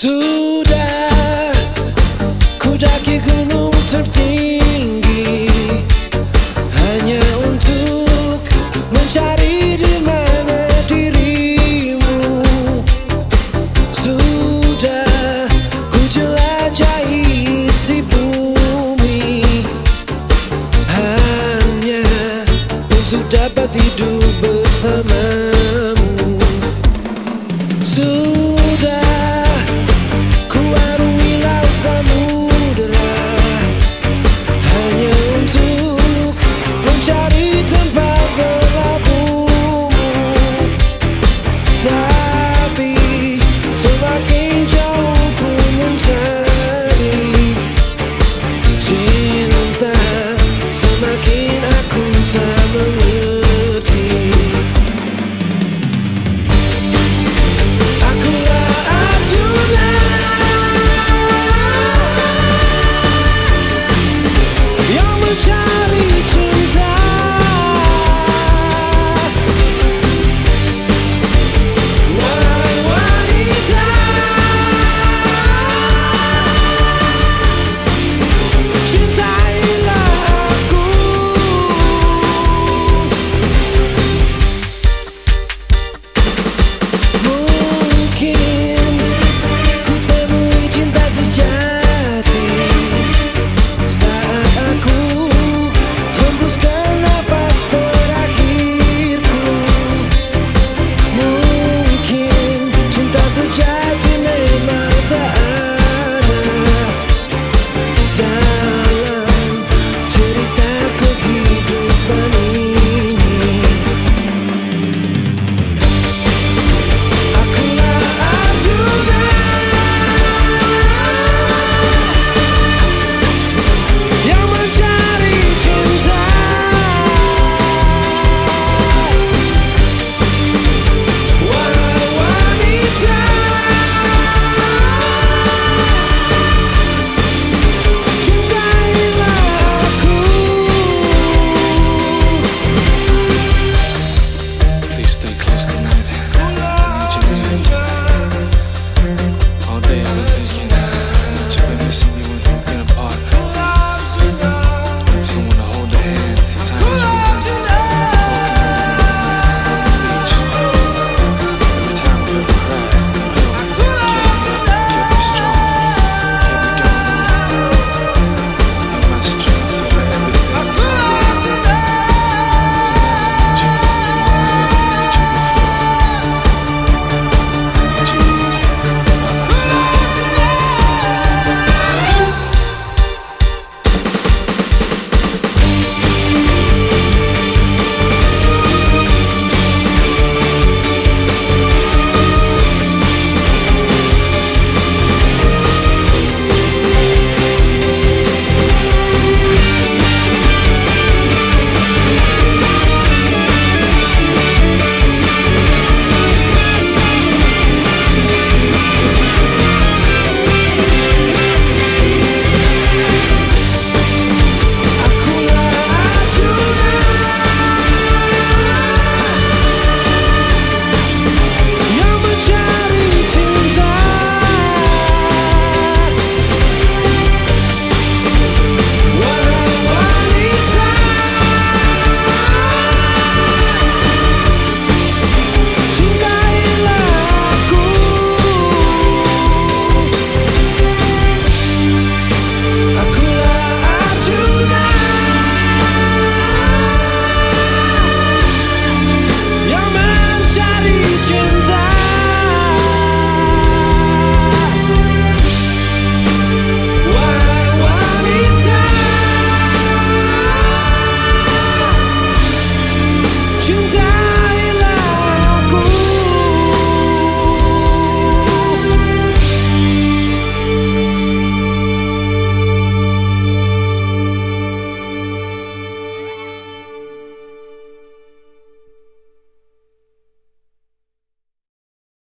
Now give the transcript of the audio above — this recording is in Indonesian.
Sudah ku daki gunung tertinggi. Hanya untuk mencari di mana dirimu. Sudah ku jelajahi isi bumi. Hanya untuk dapat hidup bersamamu. Sudah